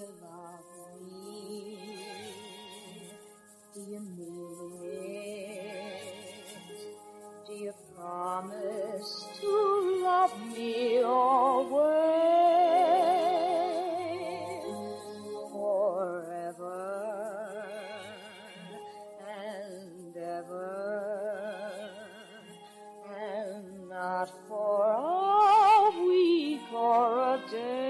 you love me? Do you mean it? Do you promise to love me always? Forever and ever and not for a week or a day.